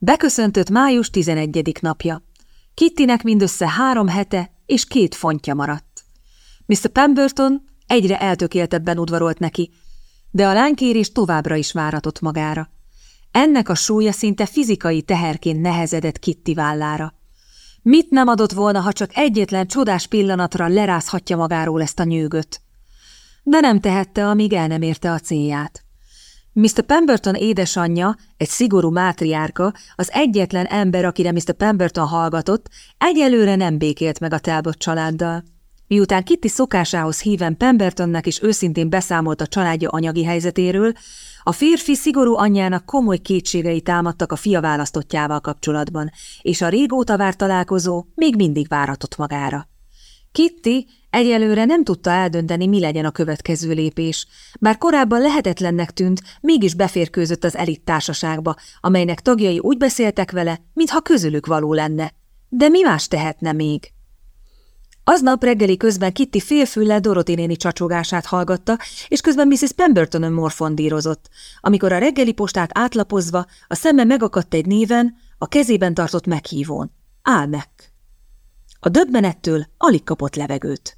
Beköszöntött május 11. napja. Kittinek mindössze három hete és két fontja maradt. Mr. Pemberton egyre eltökéltebben udvarolt neki, de a lánykérés továbbra is váratott magára. Ennek a súlya szinte fizikai teherként nehezedett Kitty vállára. Mit nem adott volna, ha csak egyetlen csodás pillanatra lerázhatja magáról ezt a nyűgöt? De nem tehette, amíg el nem érte a célját. Mr. Pemberton édesanyja, egy szigorú mátriárka, az egyetlen ember, akire Mr. Pemberton hallgatott, egyelőre nem békélt meg a Talbot családdal. Miután Kitty szokásához híven Pembertonnak is őszintén beszámolt a családja anyagi helyzetéről, a férfi szigorú anyjának komoly kétségei támadtak a fia választottjával kapcsolatban, és a régóta várt találkozó még mindig váratott magára. Kitty egyelőre nem tudta eldönteni, mi legyen a következő lépés, bár korábban lehetetlennek tűnt, mégis beférkőzött az elit társaságba, amelynek tagjai úgy beszéltek vele, mintha közülük való lenne. De mi más tehetne még? Aznap reggeli közben Kitty félfüllel Dorothy néni csacsogását hallgatta, és közben Mrs. Pembertonon morfondírozott. Amikor a reggeli postát átlapozva, a szeme megakadt egy néven, a kezében tartott meghívón. Álmek. A döbbenettől alig kapott levegőt. –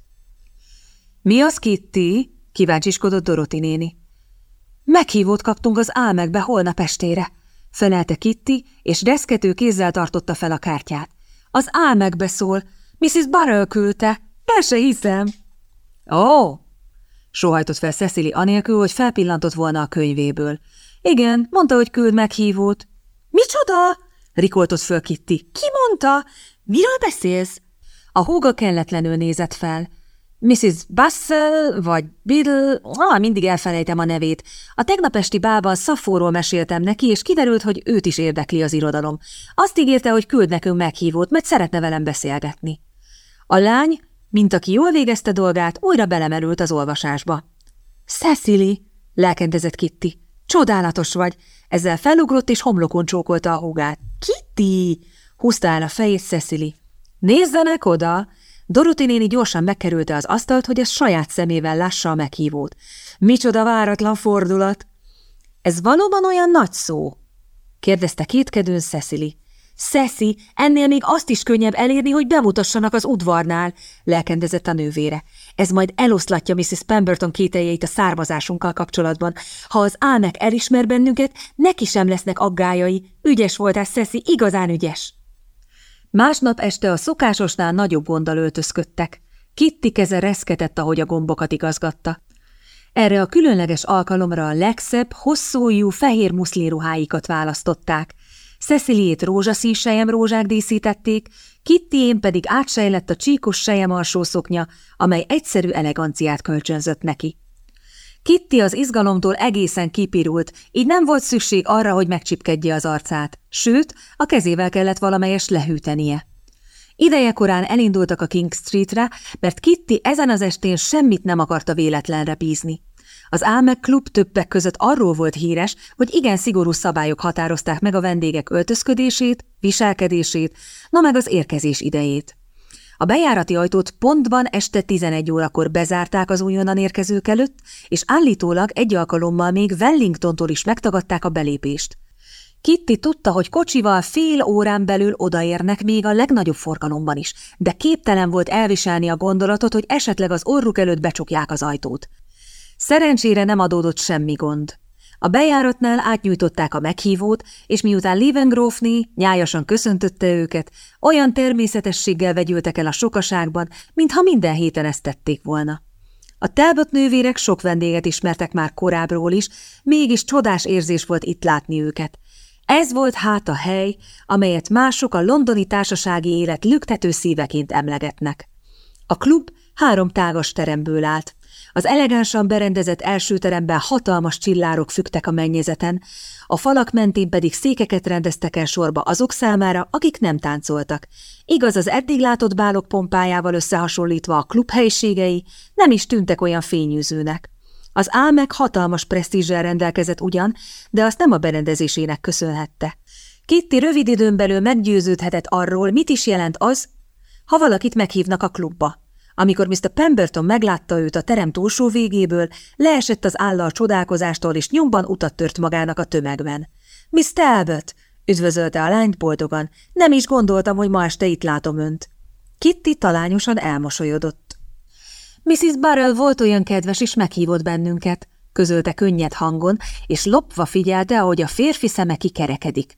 Mi az, Kitty? – kíváncsiskodott Dorothy néni. – Meghívót kaptunk az álmekbe holnap estére – felelte Kitty, és reszkető kézzel tartotta fel a kártyát. – Az álmekbe szól – Mrs. Barrel küldte. El se hiszem. Ó! Oh! Sohajtott fel Cecily anélkül, hogy felpillantott volna a könyvéből. Igen, mondta, hogy küld meghívót. Micsoda? Rikoltott föl Kitty. Ki mondta? Miről beszélsz? A húga kelletlenül nézett fel. Mrs. Bussell, vagy Biddle, ah, mindig elfelejtem a nevét. A tegnap esti bálban Szafóról meséltem neki, és kiderült, hogy őt is érdekli az irodalom. Azt ígérte, hogy küld nekünk meghívót, mert szeretne velem beszélgetni. A lány, mint aki jól végezte dolgát, újra belemerült az olvasásba. – Cecily! – lelkendezett Kitty. – Csodálatos vagy! Ezzel felugrott és homlokon csókolta a húgát. – Kitty! – húzta el a fejét Cecily. – Nézzenek oda! Dorothy néni gyorsan megkerülte az asztalt, hogy ez saját szemével lássa a meghívót. Micsoda váratlan fordulat! – Ez valóban olyan nagy szó? – kérdezte kétkedőn Cecily. Szeszi, ennél még azt is könnyebb elérni, hogy bemutassanak az udvarnál, lelkendezett a nővére. Ez majd eloszlatja Mrs. Pemberton kételjeit a származásunkkal kapcsolatban. Ha az álmek elismer bennünket, neki sem lesznek aggájai. Ügyes voltál, Szeszi, igazán ügyes. Másnap este a szokásosnál nagyobb gonddal öltözködtek. Kitty keze reszketett, ahogy a gombokat igazgatta. Erre a különleges alkalomra a legszebb, hosszújú, fehér muszliruháikat választották, Ceciliét rózsaszín rózsák díszítették, Kittyén pedig átsejlett a csíkos sejem szoknya, amely egyszerű eleganciát kölcsönzött neki. Kitty az izgalomtól egészen kipirult, így nem volt szükség arra, hogy megcsipkedje az arcát, sőt, a kezével kellett valamelyes lehűtenie. Ideje korán elindultak a King Streetre, mert Kitty ezen az estén semmit nem akarta véletlenre bízni. Az Álmek klub többek között arról volt híres, hogy igen szigorú szabályok határozták meg a vendégek öltözködését, viselkedését, na meg az érkezés idejét. A bejárati ajtót pontban este 11 órakor bezárták az újonnan érkezők előtt, és állítólag egy alkalommal még Wellingtontól is megtagadták a belépést. Kitty tudta, hogy kocsival fél órán belül odaérnek még a legnagyobb forgalomban is, de képtelen volt elviselni a gondolatot, hogy esetleg az orruk előtt becsukják az ajtót. Szerencsére nem adódott semmi gond. A bejáratnál átnyújtották a meghívót, és miután Livengrófné nyájasan köszöntötte őket, olyan természetességgel vegyültek el a sokaságban, mintha minden héten ezt tették volna. A Talbot nővérek sok vendéget ismertek már korábbról is, mégis csodás érzés volt itt látni őket. Ez volt hát a hely, amelyet mások a londoni társasági élet lüktető szíveként emlegetnek. A klub három tágas teremből állt, az elegánsan berendezett első teremben hatalmas csillárok fügtek a mennyezeten, a falak mentén pedig székeket rendeztek el sorba azok számára, akik nem táncoltak. Igaz, az eddig látott bálok pompájával összehasonlítva a klub helyiségei nem is tűntek olyan fényűzőnek. Az álmek hatalmas presztízsel rendelkezett ugyan, de azt nem a berendezésének köszönhette. Kitty rövid időn belül meggyőződhetett arról, mit is jelent az, ha valakit meghívnak a klubba. Amikor Mr. Pemberton meglátta őt a terem túlsó végéből, leesett az állal csodálkozástól, és nyomban utat tört magának a tömegben. – Miss Talbot! Üdvözölte a lányt boldogan. Nem is gondoltam, hogy ma este itt látom önt. Kitty talányosan elmosolyodott. Mrs. Barrel volt olyan kedves, és meghívott bennünket, közölte könnyed hangon, és lopva figyelte, ahogy a férfi szeme kikerekedik.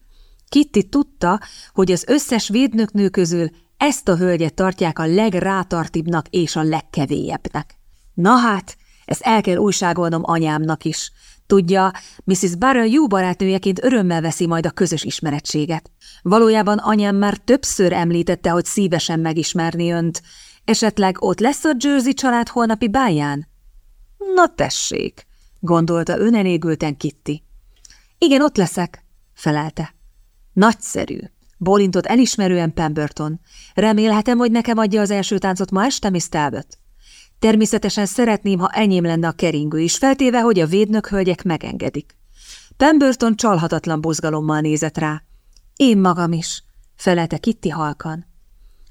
Kitty tudta, hogy az összes védnöknő közül ezt a hölgyet tartják a legrátartibbnak és a legkevélyebbnek. Na hát, ezt el kell újságolnom anyámnak is. Tudja, Mrs. Barrel jó barátnőjeként örömmel veszi majd a közös ismerettséget. Valójában anyám már többször említette, hogy szívesen megismerni önt. Esetleg ott lesz a Jersey család holnapi báján? Na tessék, gondolta önelégülten Kitty. Igen, ott leszek, felelte. Nagyszerű, bólintott elismerően Pemberton. Remélhetem, hogy nekem adja az első táncot ma este, Miss Talbot. Természetesen szeretném, ha enyém lenne a keringő is, feltéve, hogy a védnök hölgyek megengedik. Pemberton csalhatatlan bozgalommal nézett rá. Én magam is, felelte Kitty halkan.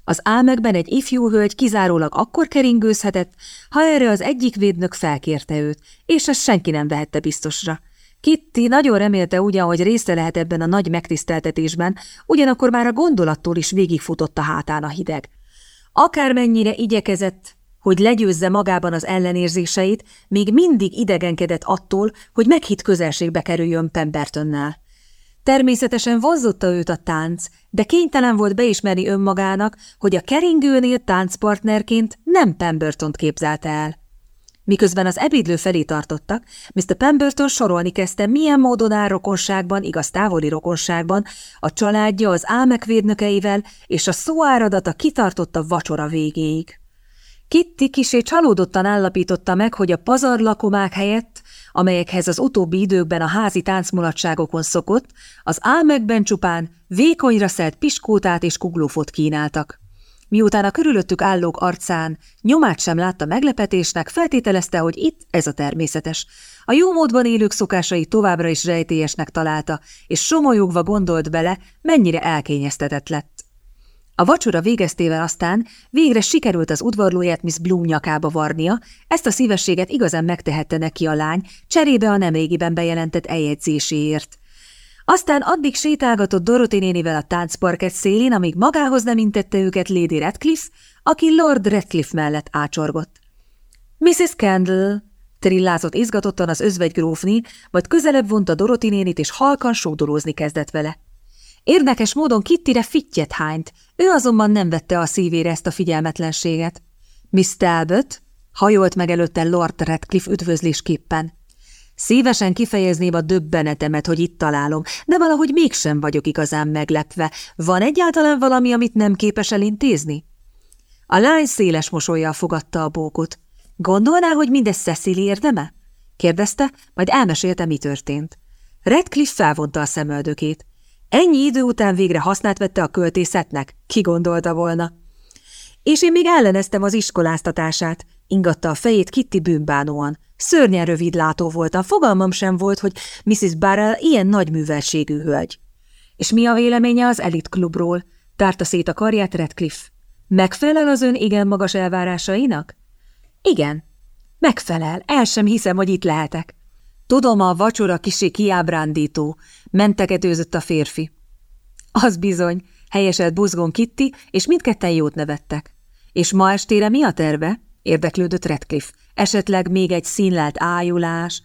Az álmekben egy ifjú hölgy kizárólag akkor keringőzhetett, ha erre az egyik védnök felkérte őt, és ezt senki nem vehette biztosra. Kitty nagyon remélte ugyan, hogy része lehet ebben a nagy megtiszteltetésben, ugyanakkor már a gondolattól is végigfutott a hátán a hideg. Akármennyire igyekezett, hogy legyőzze magában az ellenérzéseit, még mindig idegenkedett attól, hogy meghitt közelségbe kerüljön Pembertonnál. Természetesen vonzotta őt a tánc, de kénytelen volt beismerni önmagának, hogy a keringőnél táncpartnerként nem Pembertont képzelte el. Miközben az ebédlő felé tartottak, Mr. Pemberton sorolni kezdte, milyen módon áll rokonságban, igaz távoli rokonságban, a családja az álmek védnökeivel, és a szóáradata kitartott vacsora végéig. Kitty kisé csalódottan állapította meg, hogy a pazarlakomák helyett, amelyekhez az utóbbi időkben a házi táncmulatságokon szokott, az álmekben csupán vékonyra szelt piskótát és kuglófot kínáltak. Miután a körülöttük állók arcán nyomát sem látta meglepetésnek, feltételezte, hogy itt ez a természetes. A jó módban élők szokásai továbbra is rejtélyesnek találta, és somolyogva gondolt bele, mennyire elkényeztetett lett. A vacsora végeztével aztán végre sikerült az udvarlóját Miss Bloom nyakába varnia, ezt a szívességet igazán megtehette neki a lány, cserébe a nemrégiben bejelentett eljegyzéséért. Aztán addig sétálgatott Dorothy nénivel a táncparket szélén, amíg magához nem intette őket Lady Radcliffe, aki Lord Radcliffe mellett ácsorgott. Mrs. Kendall, trillázott izgatottan az özvegygrófni, majd közelebb vonta Dorothy nénit, és halkan sódolózni kezdett vele. Érdekes módon Kittire fittyet hányt, ő azonban nem vette a szívére ezt a figyelmetlenséget. Miss Talbot hajolt meg előtte Lord Radcliffe üdvözlésképpen. Szívesen kifejezném a döbbenetemet, hogy itt találom, de valahogy mégsem vagyok igazán meglepve. Van egyáltalán valami, amit nem képes elintézni? A lány széles mosolyjal fogadta a bókot. Gondolná, hogy mindez Cecily érdeme? kérdezte, majd elmesélte, mi történt. Redcliffe felvonta a szemöldökét. Ennyi idő után végre hasznát vette a költészetnek, ki gondolta volna. És én még elleneztem az iskoláztatását, ingatta a fejét Kitty bűnbánóan. Szörnyen rövid látó voltam, fogalmam sem volt, hogy Mrs. Barrel ilyen nagy művelségű hölgy. És mi a véleménye az Elit Klubról? Tárta szét a karját Redcliffe. Megfelel az ön igen magas elvárásainak? Igen. Megfelel, el sem hiszem, hogy itt lehetek. Tudom, a vacsora kisé kiábrándító, mentegetőzött a férfi. Az bizony, helyeselt buzgón Kitty, és mindketten jót nevettek. És ma estére mi a terve? érdeklődött Redcliffe. Esetleg még egy színlelt ájulás?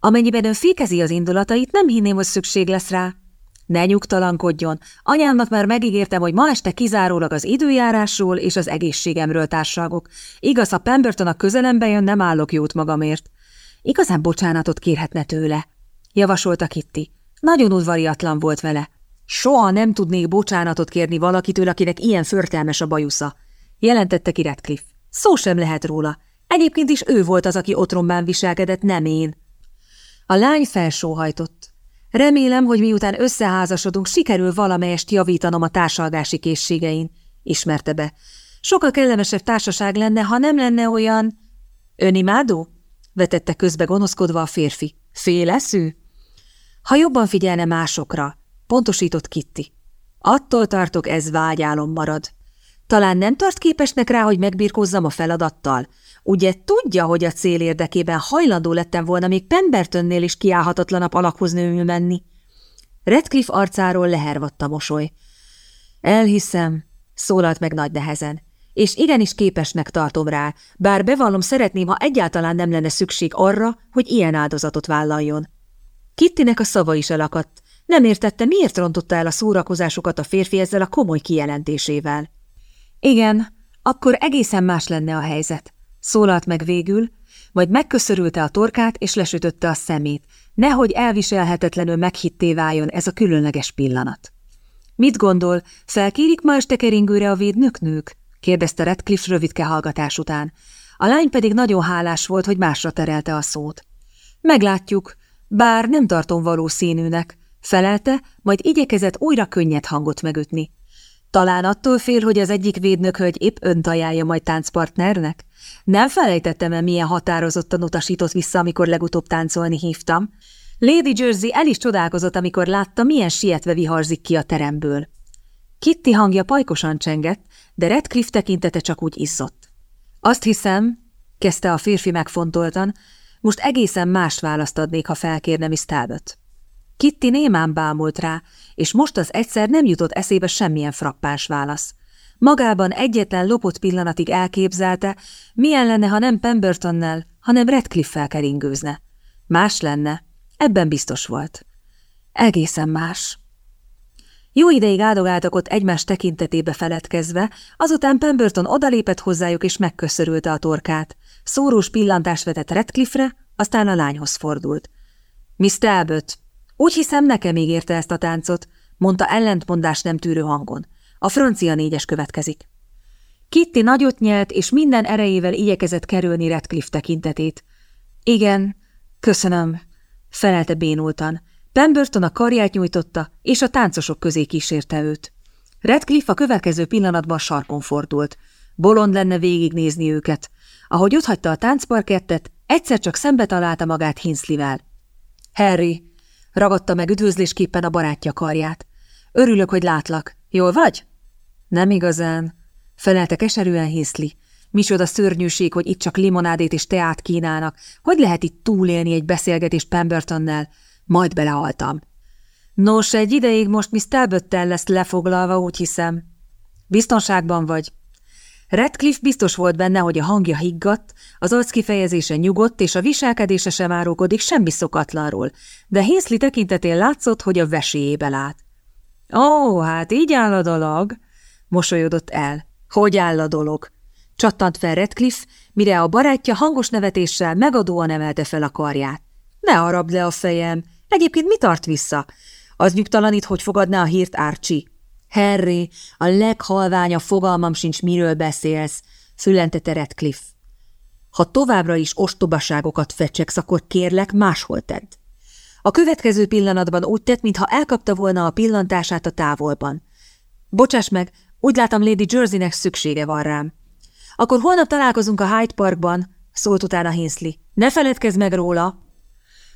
Amennyiben ön fékezi az indulatait, nem hinném, hogy szükség lesz rá. Ne nyugtalankodjon. Anyámnak már megígértem, hogy ma este kizárólag az időjárásról és az egészségemről társalgok. Igaz, ha Pemberton a közelembe jön, nem állok jót magamért. Igazán bocsánatot kérhetne tőle, javasolta Kitty. Nagyon udvariatlan volt vele. Soha nem tudnék bocsánatot kérni valakitől, akinek ilyen förtelmes a bajusza, jelentette ki Radcliffe. Szó sem lehet róla. Egyébként is ő volt az, aki otromban viselkedett, nem én. A lány felsóhajtott. Remélem, hogy miután összeházasodunk, sikerül valamelyest javítanom a társalgási készségein, ismerte be. Sokkal kellemesebb társaság lenne, ha nem lenne olyan... Önimádó? vetette közbe gonoszkodva a férfi. Féleszű? Ha jobban figyelne másokra, pontosított Kitty. Attól tartok, ez vágyálom marad. Talán nem tart képesnek rá, hogy megbírkozzam a feladattal? Ugye tudja, hogy a cél érdekében hajlandó lettem volna még Pembertonnél is kiállhatatlanabb alakhoz nőmül menni? Redcliffe arcáról lehervadt a mosoly. Elhiszem, szólalt meg nagy nehezen, és igenis képesnek tartom rá, bár bevallom szeretném, ha egyáltalán nem lenne szükség arra, hogy ilyen áldozatot vállaljon. Kittinek a szava is elakadt. Nem értette, miért rontotta el a szórakozásukat a férfi ezzel a komoly kijelentésével. Igen, akkor egészen más lenne a helyzet. Szólalt meg végül, majd megköszörülte a torkát és lesütötte a szemét, nehogy elviselhetetlenül meghitté váljon ez a különleges pillanat. Mit gondol, felkérik ma este keringőre a védnöknők? kérdezte Redcliffe rövidke hallgatás után. A lány pedig nagyon hálás volt, hogy másra terelte a szót. Meglátjuk, bár nem tartom valószínűnek, felelte, majd igyekezett újra könnyed hangot megütni. Talán attól fél, hogy az egyik védnökhölgy épp önt ajánlja majd táncpartnernek? Nem felejtettem el, milyen határozottan utasított vissza, amikor legutóbb táncolni hívtam. Lady Jersey el is csodálkozott, amikor látta, milyen sietve viharzik ki a teremből. Kitty hangja pajkosan csengett, de Redcliffe tekintete csak úgy izzott. Azt hiszem, kezdte a férfi megfontoltan, most egészen más választ adnék, ha felkérne Miss Talbot. Kitty némán bámult rá, és most az egyszer nem jutott eszébe semmilyen frappáns válasz. Magában egyetlen lopott pillanatig elképzelte, milyen lenne, ha nem Pembertonnel, hanem Redcliffe-fel keringőzne. Más lenne, ebben biztos volt. Egészen más. Jó ideig áldogáltak ott egymás tekintetébe feledkezve, azután Pemberton odalépett hozzájuk és megköszörülte a torkát. Szórós pillantást vetett Redcliffe-re, aztán a lányhoz fordult. – Miss Talbot, úgy hiszem nekem ígérte ezt a táncot, mondta ellentmondás nem tűrő hangon. A francia négyes következik. Kitty nagyot nyelt, és minden erejével igyekezett kerülni Redcliffe tekintetét. Igen, köszönöm, felelte bénultan. Pemberton a karját nyújtotta, és a táncosok közé kísérte őt. Redcliffe a következő pillanatban sarkon fordult. Bolond lenne végignézni őket. Ahogy otthagyta a táncparkettet, egyszer csak szembe találta magát Hinsleyvel. Harry, ragadta meg üdvözlésképpen a barátja karját. Örülök, hogy látlak. Jól vagy? Nem igazán, felelte keserűen Hinsley. Micsoda szörnyűség, hogy itt csak limonádét és teát kínálnak. Hogy lehet itt túlélni egy beszélgetést Pembertonnel? Majd belehaltam. Nos, egy ideig most Miss Talbottel lesz lefoglalva, úgy hiszem. Biztonságban vagy. Redcliffe biztos volt benne, hogy a hangja higgadt, az arc kifejezése nyugodt, és a viselkedése sem árulkodik semmi szokatlanról, de Hinsley tekintetén látszott, hogy a veséjébe lát. Ó, hát így áll a dolog, mosolyodott el. Hogy áll a dolog? Csattant fel Redcliffe, mire a barátja hangos nevetéssel megadóan emelte fel a karját. Ne harabd le a fejem, Egyébként mi tart vissza? Az nyugtalanít, hogy fogadná a hírt Árcsi. Harry, a leghalványa fogalmam sincs, miről beszélsz, fülentette Redcliffe. Ha továbbra is ostobaságokat fecseksz, akkor kérlek, máshol tedd. A következő pillanatban úgy tett, mintha elkapta volna a pillantását a távolban. Bocsáss meg, úgy látom Lady Jerseynek szüksége van rám. Akkor holnap találkozunk a Hyde Parkban, szólt utána Hinsley. Ne feledkezz meg róla!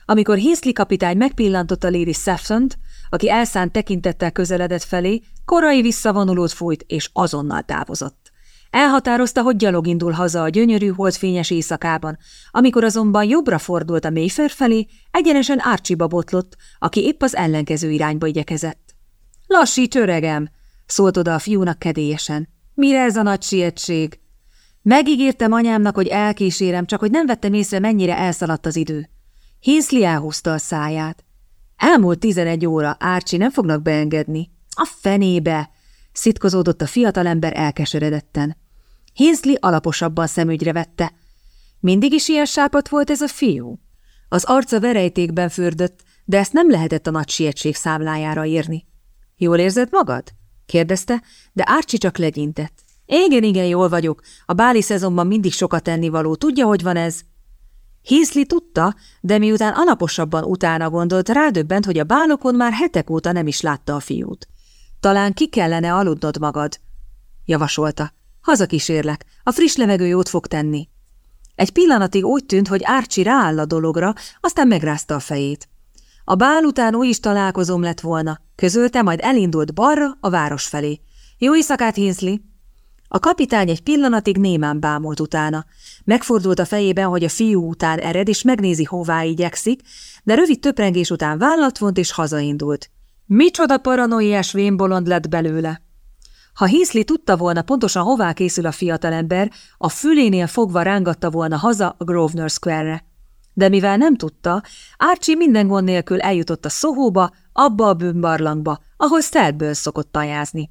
Amikor Hinsley kapitány megpillantotta Lady saffron aki elszánt tekintettel közeledett felé, korai visszavonulót fújt, és azonnal távozott. Elhatározta, hogy gyalog indul haza a gyönyörű, holdfényes éjszakában, amikor azonban jobbra fordult a Mayfair felé, egyenesen Árcsiba botlott, aki épp az ellenkező irányba igyekezett. – Lassíts, öregem! – szólt oda a fiúnak kedélyesen. – Mire ez a nagy sietség? Megígértem anyámnak, hogy elkísérem, csak hogy nem vettem észre, mennyire elszaladt az idő. Hinsley elhúzta a száját. Elmúlt tizenegy óra, Árcsi nem fognak beengedni. A fenébe! Szitkozódott a fiatalember elkeseredetten. Hinsley alaposabban szemügyre vette. Mindig is ilyen sápat volt ez a fiú? Az arca verejtékben fürdött, de ezt nem lehetett a nagy sietség számlájára írni. Jól érzed magad? kérdezte, de Árcsi csak legyintett. Igen, igen, jól vagyok. A báli szezonban mindig sokat ennivaló. Tudja, hogy van ez? Hinsley tudta, de miután alaposabban utána gondolt, rádöbbent, hogy a bálokon már hetek óta nem is látta a fiút. Talán ki kellene aludnod magad, javasolta. Hazakísérlek, a friss levegő jót fog tenni. Egy pillanatig úgy tűnt, hogy Árcsi rááll a dologra, aztán megrázta a fejét. A bál után új is találkozom lett volna, közölte, majd elindult balra, a város felé. Jó éjszakát, Hinsley! A kapitány egy pillanatig némán bámult utána. Megfordult a fejében, hogy a fiú után ered, és megnézi, hová igyekszik, de rövid töprengés után vállat vont és hazaindult. Micsoda paranoiás vénbolond lett belőle! Ha Heasley tudta volna pontosan hová készül a fiatalember, a fülénél fogva rángatta volna haza a Grosvenor Square-re. De mivel nem tudta, Archie minden gond nélkül eljutott a Sohóba, abba a bűnbarlangba, ahol Stelből szokott tajázni.